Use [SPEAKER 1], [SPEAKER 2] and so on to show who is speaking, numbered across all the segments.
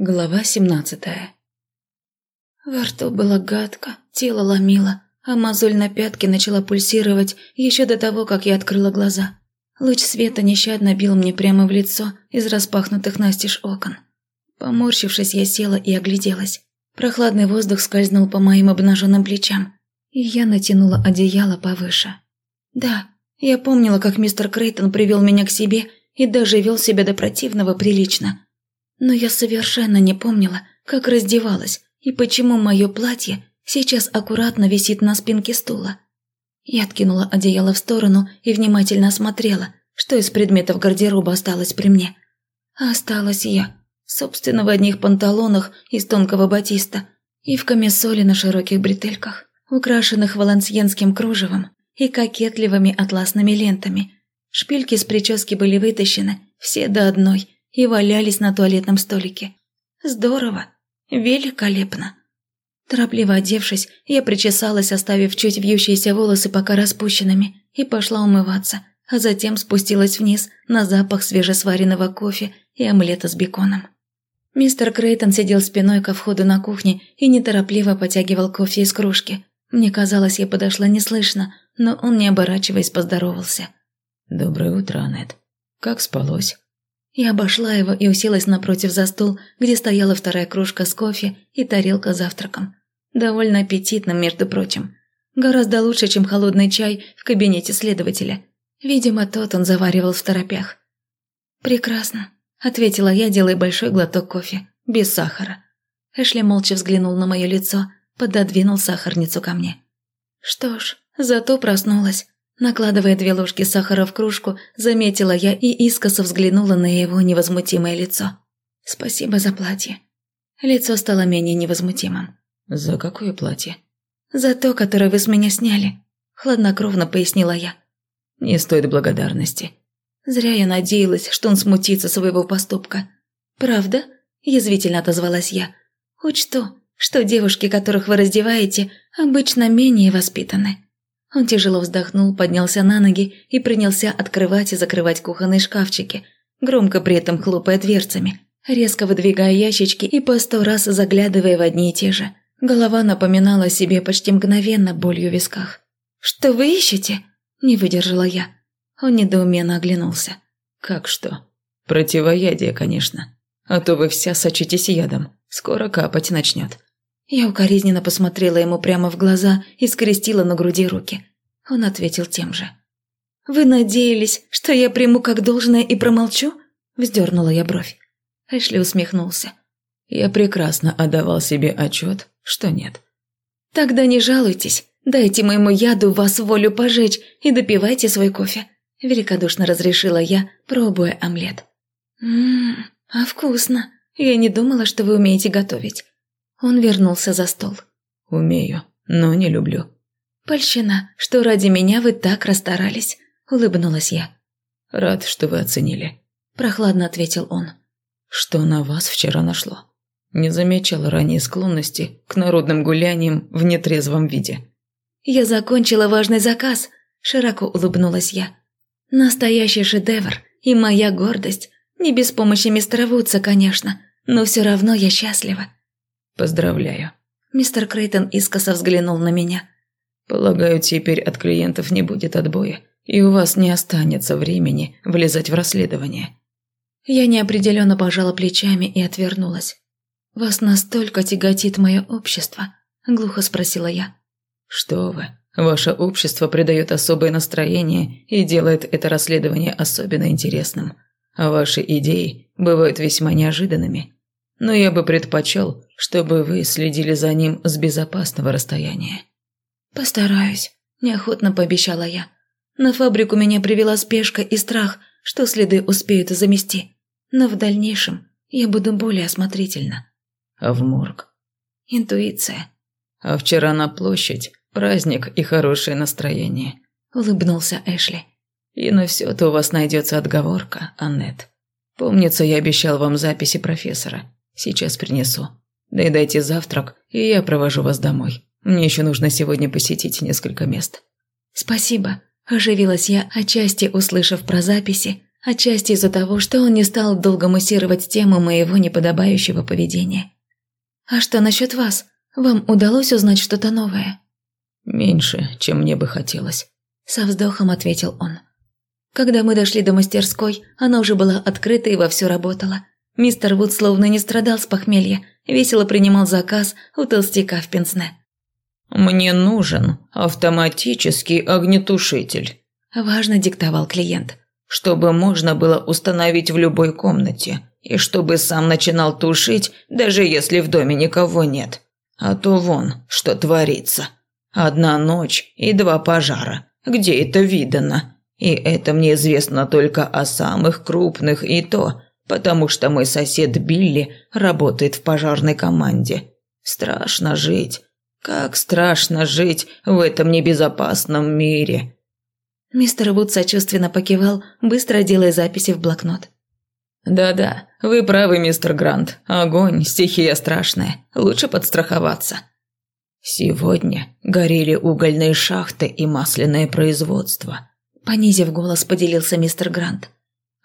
[SPEAKER 1] Глава семнадцатая Во рту было гадко, тело ломило, а мозоль на пятке начала пульсировать еще до того, как я открыла глаза. Луч света нещадно бил мне прямо в лицо из распахнутых настежь окон. Поморщившись, я села и огляделась. Прохладный воздух скользнул по моим обнаженным плечам, и я натянула одеяло повыше. Да, я помнила, как мистер Крейтон привел меня к себе и даже вел себя до противного прилично – но я совершенно не помнила, как раздевалась и почему мое платье сейчас аккуратно висит на спинке стула. Я откинула одеяло в сторону и внимательно осмотрела, что из предметов гардероба осталось при мне. А осталась я, собственно, в одних панталонах из тонкого батиста и в камисоле на широких бретельках, украшенных валансьенским кружевом и кокетливыми атласными лентами. Шпильки с прически были вытащены, все до одной – и валялись на туалетном столике. Здорово, великолепно. Торопливо одевшись, я причесалась, оставив чуть вьющиеся волосы пока распущенными, и пошла умываться, а затем спустилась вниз на запах свежесваренного кофе и омлета с беконом. Мистер Крейтон сидел спиной ко входу на кухне и неторопливо потягивал кофе из кружки. Мне казалось, я подошла неслышно, но он, не оборачиваясь, поздоровался.
[SPEAKER 2] «Доброе утро, Аннет. Как спалось?»
[SPEAKER 1] Я обошла его и уселась напротив за стол, где стояла вторая кружка с кофе и тарелка с завтраком. Довольно аппетитным, между прочим. Гораздо лучше, чем холодный чай в кабинете следователя. Видимо, тот он заваривал в торопях. «Прекрасно», – ответила я, делая большой глоток кофе, без сахара. Эшли молча взглянул на мое лицо, пододвинул сахарницу ко мне. «Что ж, зато проснулась. Накладывая две ложки сахара в кружку, заметила я и искоса взглянула на его невозмутимое лицо. «Спасибо за платье». Лицо стало менее невозмутимым.
[SPEAKER 2] «За какое платье?»
[SPEAKER 1] «За то, которое вы с меня сняли», – хладнокровно пояснила я.
[SPEAKER 2] «Не стоит благодарности».
[SPEAKER 1] Зря я надеялась, что он смутится своего поступка. «Правда?» – язвительно отозвалась я. «Учту, что девушки, которых вы раздеваете, обычно менее воспитаны». Он тяжело вздохнул, поднялся на ноги и принялся открывать и закрывать кухонные шкафчики, громко при этом хлопая дверцами, резко выдвигая ящички и по сто раз заглядывая в одни и те же. Голова напоминала себе почти мгновенно болью в висках. «Что вы ищете?» – не выдержала я. Он недоуменно оглянулся.
[SPEAKER 2] «Как что?» «Противоядие, конечно. А то вы вся сочитесь ядом. Скоро капать начнет».
[SPEAKER 1] Я укоризненно посмотрела ему прямо в глаза и скрестила на груди руки. Он ответил тем же. «Вы надеялись, что я приму как должное и промолчу?» Вздернула я бровь. Эшли усмехнулся.
[SPEAKER 2] «Я прекрасно отдавал себе отчет, что нет».
[SPEAKER 1] «Тогда не жалуйтесь. Дайте моему яду вас волю пожечь и допивайте свой кофе», – великодушно разрешила я, пробуя омлет. «Ммм, а вкусно. Я не думала, что вы умеете готовить. Он вернулся за стол.
[SPEAKER 2] «Умею, но не люблю».
[SPEAKER 1] «Польщина, что ради меня вы так расстарались», – улыбнулась я.
[SPEAKER 2] «Рад, что вы оценили», –
[SPEAKER 1] прохладно ответил он.
[SPEAKER 2] «Что на вас вчера нашло? Не замечал ранее склонности к народным гуляниям в нетрезвом виде».
[SPEAKER 1] «Я закончила важный заказ», – широко улыбнулась я. «Настоящий шедевр и моя гордость. Не без помощи мистера Вудса, конечно, но все равно я счастлива.
[SPEAKER 2] «Поздравляю».
[SPEAKER 1] Мистер Крейтон искоса взглянул на меня.
[SPEAKER 2] «Полагаю, теперь от клиентов не будет отбоя, и у вас не останется времени влезать в расследование».
[SPEAKER 1] Я неопределенно пожала плечами и отвернулась. «Вас настолько тяготит мое общество?» – глухо спросила я.
[SPEAKER 2] «Что вы, ваше общество придает особое настроение и делает это расследование особенно интересным, а ваши идеи бывают весьма неожиданными но я бы предпочел, чтобы вы следили за ним с безопасного расстояния».
[SPEAKER 1] «Постараюсь», – неохотно пообещала я. «На фабрику меня привела спешка и страх, что следы успеют замести. Но в дальнейшем я буду более осмотрительна».
[SPEAKER 2] «А в морг?»
[SPEAKER 1] «Интуиция».
[SPEAKER 2] «А вчера на площадь праздник и хорошее настроение», – улыбнулся Эшли. «И на все-то у вас найдется отговорка, Аннет. Помнится, я обещал вам записи профессора. Сейчас принесу. Доедайте завтрак, и я провожу вас домой. Мне еще нужно сегодня посетить несколько мест».
[SPEAKER 1] «Спасибо», – оживилась я, отчасти услышав про записи, отчасти из-за того, что он не стал долго муссировать тему моего неподобающего поведения. «А что насчет вас? Вам удалось узнать что-то новое?»
[SPEAKER 2] «Меньше, чем мне бы хотелось», – со вздохом ответил он.
[SPEAKER 1] Когда мы дошли до мастерской, она уже была открыта и вовсю работала. Мистер Вуд словно не страдал с похмелья, весело принимал заказ у толстяка в пенсне.
[SPEAKER 2] «Мне нужен автоматический огнетушитель», – важно диктовал клиент, «чтобы можно было установить в любой комнате, и чтобы сам начинал тушить, даже если в доме никого нет. А то вон, что творится. Одна ночь и два пожара. Где это видано? И это мне известно только о самых крупных и то, потому что мой сосед Билли работает в пожарной команде. Страшно жить. Как страшно жить в этом небезопасном мире.
[SPEAKER 1] Мистер Вуд сочувственно покивал, быстро делая записи в блокнот.
[SPEAKER 2] «Да-да, вы правы, мистер Грант. Огонь – стихия страшная. Лучше подстраховаться». Сегодня горели угольные шахты и масляное производство. Понизив голос, поделился мистер Грант.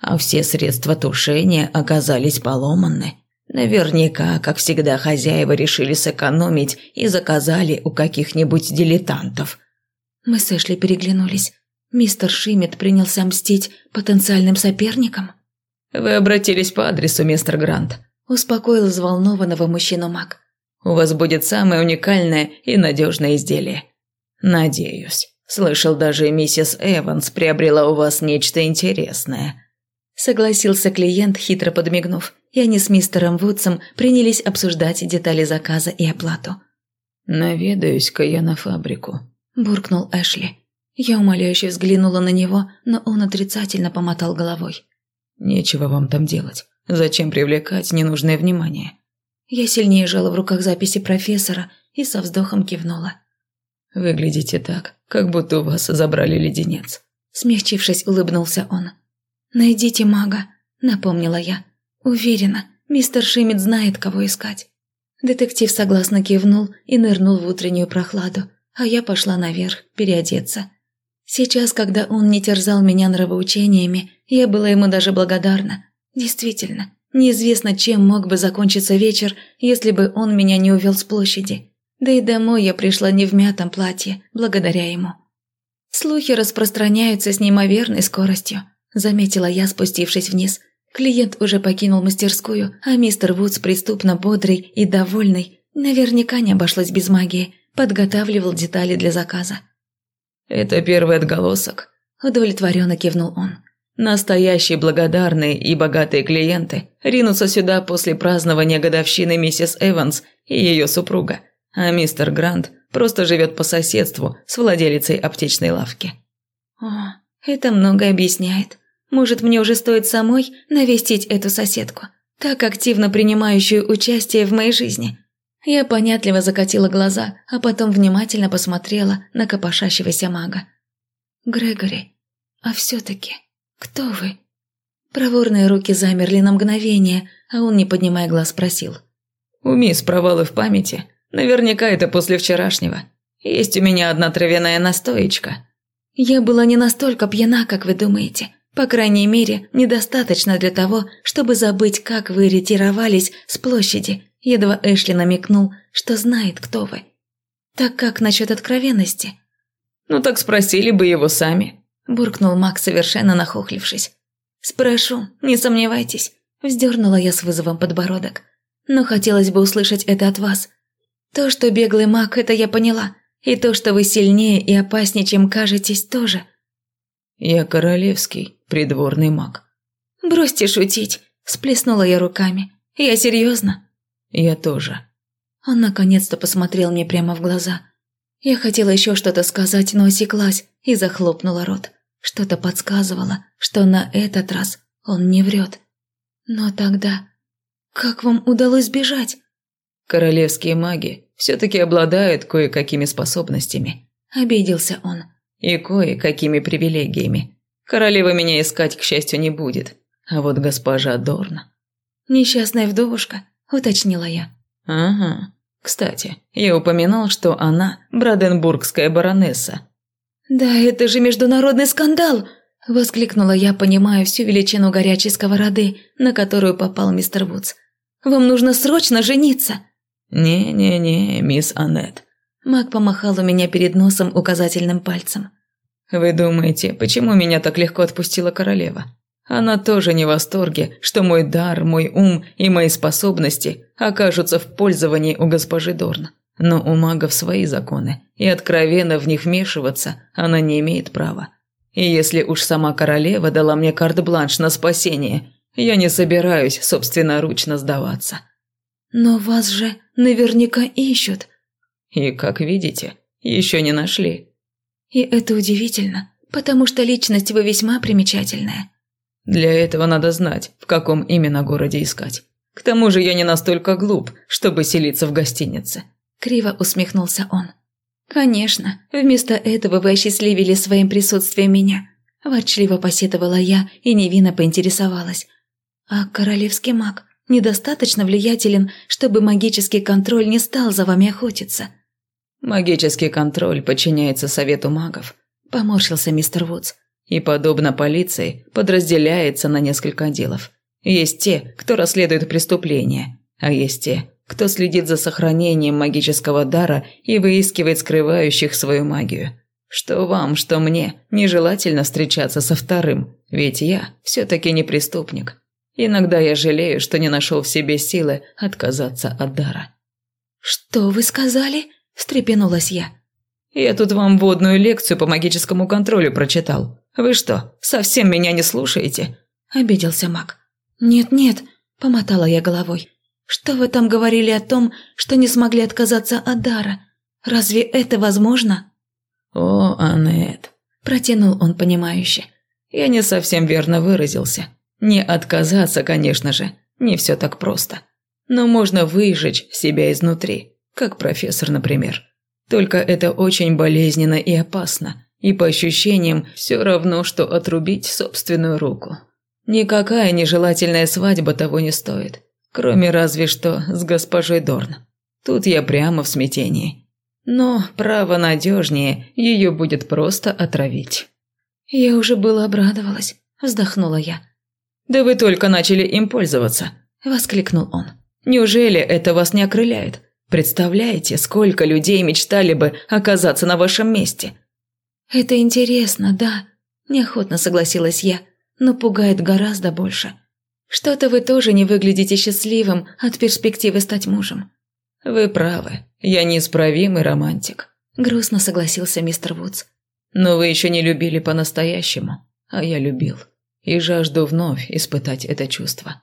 [SPEAKER 2] А все средства тушения оказались поломаны. Наверняка, как всегда, хозяева решили сэкономить и заказали у каких-нибудь дилетантов.
[SPEAKER 1] Мы с Эшли переглянулись. Мистер Шиммет принялся мстить потенциальным соперникам?
[SPEAKER 2] «Вы обратились по адресу, мистер Грант», – успокоил взволнованного мужчину Мак. «У вас будет самое уникальное и надежное изделие. Надеюсь». Слышал, даже миссис Эванс приобрела у вас нечто интересное».
[SPEAKER 1] Согласился клиент, хитро подмигнув, и они с мистером Вудсом принялись обсуждать детали заказа и оплату.
[SPEAKER 2] «Наведаюсь-ка я на фабрику», – буркнул Эшли.
[SPEAKER 1] Я умоляюще взглянула на него, но он отрицательно помотал головой.
[SPEAKER 2] «Нечего вам там делать. Зачем привлекать ненужное внимание?»
[SPEAKER 1] Я сильнее жала в руках записи профессора и со вздохом кивнула.
[SPEAKER 2] Выглядите так, как будто у вас забрали леденец».
[SPEAKER 1] Смягчившись, улыбнулся он. «Найдите мага», — напомнила я. «Уверена, мистер Шимит знает, кого искать». Детектив согласно кивнул и нырнул в утреннюю прохладу, а я пошла наверх переодеться. Сейчас, когда он не терзал меня нравоучениями, я была ему даже благодарна. Действительно, неизвестно, чем мог бы закончиться вечер, если бы он меня не увел с площади. Да и домой я пришла не в мятом платье, благодаря ему. Слухи распространяются с неимоверной скоростью, заметила я, спустившись вниз. Клиент уже покинул мастерскую, а мистер Вудс, преступно бодрый и довольный, наверняка не обошлось без магии, подготавливал детали для заказа.
[SPEAKER 2] «Это первый отголосок», – удовлетворенно кивнул он. «Настоящие благодарные и богатые клиенты ринутся сюда после празднования годовщины миссис Эванс и ее супруга – а мистер Грант просто живет по соседству с владелицей аптечной лавки.
[SPEAKER 1] О, это многое объясняет. Может, мне уже стоит самой навестить эту соседку, так активно принимающую участие в моей жизни. Я понятливо закатила глаза, а потом внимательно посмотрела на копошащегося мага. «Грегори, а все-таки кто вы?» Проворные руки замерли на мгновение, а он, не поднимая глаз, спросил.
[SPEAKER 2] «У мисс провалы в памяти. Наверняка это после вчерашнего. Есть у меня одна травяная настоечка».
[SPEAKER 1] «Я была не настолько пьяна, как вы думаете. По крайней мере, недостаточно для того, чтобы забыть, как вы ретировались с площади». Едва Эшли намекнул, что знает, кто вы. «Так как насчет откровенности?»
[SPEAKER 2] «Ну так спросили бы его сами», – буркнул Мак, совершенно нахохлившись.
[SPEAKER 1] «Спрошу, не сомневайтесь», – вздернула я с вызовом подбородок. «Но хотелось бы услышать это от вас. То, что беглый маг, это я поняла. И то, что вы сильнее и опаснее, чем кажетесь, тоже.
[SPEAKER 2] Я королевский придворный маг.
[SPEAKER 1] Бросьте шутить, сплеснула я руками. Я серьезно.
[SPEAKER 2] Я тоже.
[SPEAKER 1] Он наконец-то посмотрел мне прямо в глаза. Я хотела еще что-то сказать, но осеклась и захлопнула рот. Что-то подсказывало, что на этот раз он не врет. Но тогда... Как вам удалось сбежать?
[SPEAKER 2] Королевские маги все-таки обладают кое-какими способностями. Обиделся он. И кое-какими привилегиями. Королева меня искать, к счастью, не будет. А вот госпожа Дорна...
[SPEAKER 1] «Несчастная вдовушка», — уточнила я.
[SPEAKER 2] «Ага. Кстати, я упоминал, что она Бранденбургская баронесса».
[SPEAKER 1] «Да это же международный скандал!» – воскликнула я, понимая всю величину горячей сковороды, на которую попал мистер Вудс. «Вам нужно срочно жениться!»
[SPEAKER 2] «Не-не-не, мисс Аннет».
[SPEAKER 1] Мак помахал у меня перед носом указательным пальцем.
[SPEAKER 2] «Вы думаете, почему меня так легко отпустила королева? Она тоже не в восторге, что мой дар, мой ум и мои способности окажутся в пользовании у госпожи Дорн. Но у магов свои законы, и откровенно в них вмешиваться она не имеет права. И если уж сама королева дала мне карт-бланш на спасение, я не собираюсь собственноручно сдаваться.
[SPEAKER 1] Но вас же наверняка ищут.
[SPEAKER 2] И, как видите, еще не нашли.
[SPEAKER 1] И это удивительно, потому что личность вы весьма примечательная.
[SPEAKER 2] Для этого надо знать, в каком именно городе искать. К тому же я не настолько глуп, чтобы селиться в гостинице.
[SPEAKER 1] Криво усмехнулся он. «Конечно, вместо этого вы осчастливили своим присутствием меня», – ворчливо посетовала я и невинно поинтересовалась. «А королевский маг недостаточно влиятелен, чтобы магический контроль не стал за вами охотиться?»
[SPEAKER 2] «Магический контроль подчиняется совету магов», – поморщился мистер Вудс. «И, подобно полиции, подразделяется на несколько отделов. Есть те, кто расследует преступления, а есть те, кто следит за сохранением магического дара и выискивает скрывающих свою магию. Что вам, что мне, нежелательно встречаться со вторым, ведь я все-таки не преступник. Иногда я жалею, что не нашел в себе силы отказаться от дара».
[SPEAKER 1] «Что вы сказали?» – встрепенулась я.
[SPEAKER 2] «Я тут вам водную лекцию по магическому контролю прочитал. Вы что, совсем меня не слушаете?» – обиделся маг.
[SPEAKER 1] «Нет-нет», – помотала я головой. Что вы там говорили о том, что не смогли отказаться от дара? Разве это возможно?»
[SPEAKER 2] «О, Аннет», – протянул он понимающе. «Я не совсем верно выразился. Не отказаться, конечно же, не все так просто. Но можно выжечь себя изнутри, как профессор, например. Только это очень болезненно и опасно, и по ощущениям все равно, что отрубить собственную руку. Никакая нежелательная свадьба того не стоит. Кроме разве что с госпожой Дорн. Тут я прямо в смятении. Но, право надежнее, ее будет просто отравить.
[SPEAKER 1] Я уже было обрадовалась, вздохнула я.
[SPEAKER 2] «Да вы только начали им пользоваться», – воскликнул он. «Неужели это вас не окрыляет? Представляете, сколько людей мечтали бы оказаться на вашем месте?»
[SPEAKER 1] «Это интересно, да», – неохотно согласилась я, но пугает гораздо больше. Что-то вы тоже не выглядите счастливым от перспективы стать мужем».
[SPEAKER 2] «Вы правы. Я неисправимый романтик», – грустно согласился мистер Вудс. «Но вы еще не любили по-настоящему, а я любил. И жажду вновь испытать это чувство.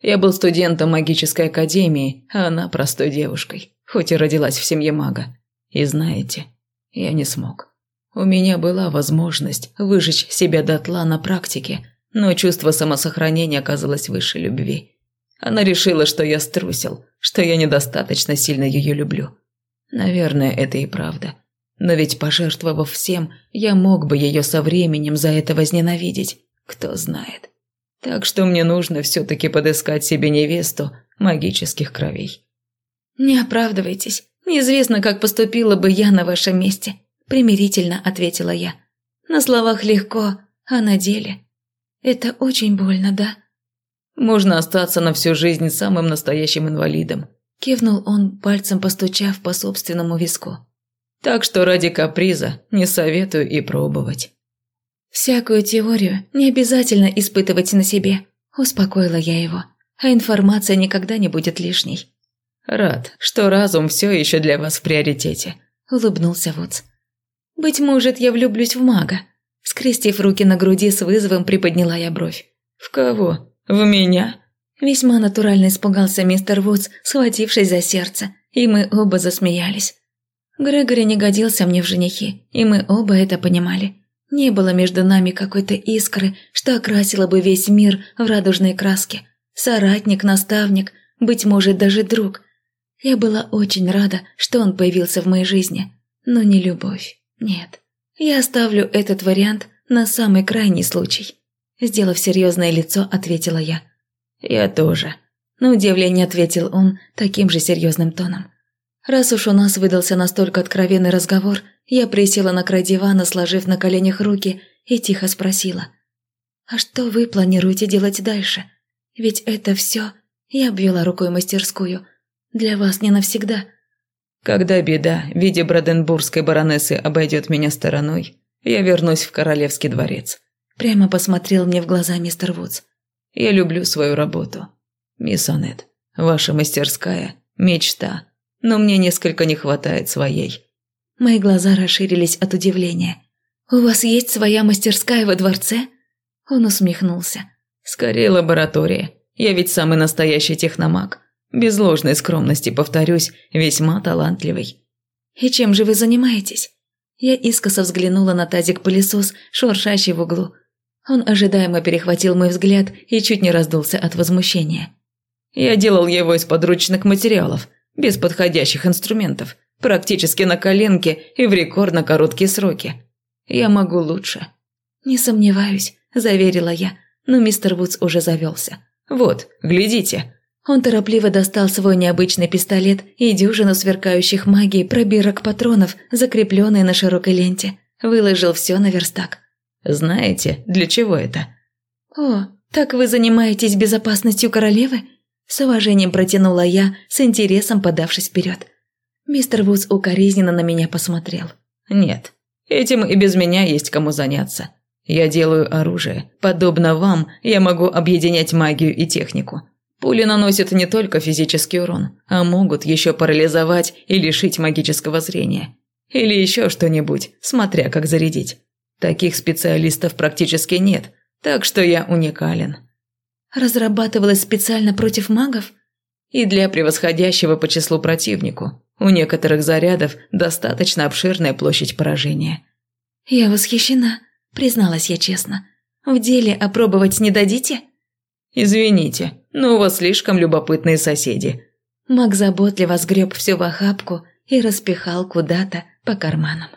[SPEAKER 2] Я был студентом магической академии, а она простой девушкой, хоть и родилась в семье мага. И знаете, я не смог. У меня была возможность выжечь себя дотла на практике – но чувство самосохранения оказалось выше любви. Она решила, что я струсил, что я недостаточно сильно ее люблю. Наверное, это и правда. Но ведь, пожертвовав всем, я мог бы ее со временем за это возненавидеть. Кто знает. Так что мне нужно все-таки подыскать себе невесту магических кровей.
[SPEAKER 1] «Не оправдывайтесь. Неизвестно, как поступила бы я на вашем месте», – примирительно ответила я. «На словах легко, а на деле...» Это очень больно, да?»
[SPEAKER 2] «Можно остаться на всю жизнь самым настоящим инвалидом», – кивнул он, пальцем постучав по собственному виску. «Так что ради каприза не советую и пробовать».
[SPEAKER 1] «Всякую теорию не обязательно испытывать на себе», – успокоила я его. «А информация никогда не будет лишней».
[SPEAKER 2] «Рад, что разум все еще для вас в приоритете», – улыбнулся Вудс.
[SPEAKER 1] «Быть может, я влюблюсь в мага», Скрестив руки на груди с вызовом, приподняла я бровь.
[SPEAKER 2] «В кого? В меня?»
[SPEAKER 1] Весьма натурально испугался мистер Вудс, схватившись за сердце, и мы оба засмеялись. Грегори не годился мне в женихи, и мы оба это понимали. Не было между нами какой-то искры, что окрасило бы весь мир в радужные краски. Соратник, наставник, быть может, даже друг. Я была очень рада, что он появился в моей жизни, но не любовь, нет. «Я оставлю этот вариант на самый крайний случай», – сделав серьезное лицо, ответила я.
[SPEAKER 2] «Я тоже», –
[SPEAKER 1] на удивление ответил он таким же серьезным тоном. Раз уж у нас выдался настолько откровенный разговор, я присела на край дивана, сложив на коленях руки, и тихо спросила. А что вы планируете делать дальше? Ведь это все, я обвела рукой мастерскую, для вас не навсегда.
[SPEAKER 2] Когда беда в виде броденбургской баронессы обойдет меня стороной, я вернусь в королевский дворец.
[SPEAKER 1] Прямо посмотрел мне в глаза мистер Вудс.
[SPEAKER 2] Я люблю свою работу. Мисс Аннет, ваша мастерская – мечта, но мне несколько не хватает своей.
[SPEAKER 1] Мои глаза расширились от удивления. «У вас есть своя мастерская во дворце?» Он усмехнулся.
[SPEAKER 2] «Скорее лаборатория. Я ведь самый настоящий техномаг. Без ложной скромности, повторюсь, весьма талантливый».
[SPEAKER 1] «И чем же вы занимаетесь?» Я искоса взглянула на тазик-пылесос, шуршащий в углу. Он ожидаемо перехватил мой взгляд и чуть не раздулся от возмущения.
[SPEAKER 2] «Я делал его из подручных материалов, без подходящих инструментов, практически на коленке и в рекордно короткие сроки. Я могу лучше».
[SPEAKER 1] «Не сомневаюсь», – заверила я, но мистер Вудс уже завелся.
[SPEAKER 2] «Вот, глядите».
[SPEAKER 1] Он торопливо достал свой необычный пистолет и дюжину сверкающих магией пробирок патронов, закрепленные на широкой ленте. Выложил все на верстак.
[SPEAKER 2] «Знаете, для чего это?»
[SPEAKER 1] «О, так вы занимаетесь безопасностью королевы?» С уважением протянула я, с интересом подавшись вперед. Мистер Вудс укоризненно на меня посмотрел.
[SPEAKER 2] «Нет, этим и без меня есть кому заняться. Я делаю оружие. Подобно вам, я могу объединять магию и технику. Пули наносят не только физический урон, а могут еще парализовать и лишить магического зрения. Или еще что-нибудь, смотря как зарядить. Таких специалистов практически нет, так что я уникален
[SPEAKER 1] разрабатывалась специально против магов?
[SPEAKER 2] И для превосходящего по числу противнику. У некоторых зарядов достаточно обширная площадь поражения.
[SPEAKER 1] Я восхищена, призналась я честно. В деле опробовать не дадите?
[SPEAKER 2] Извините, но у вас слишком любопытные соседи.
[SPEAKER 1] Маг заботливо сгреб все в охапку и распихал куда-то по карманам.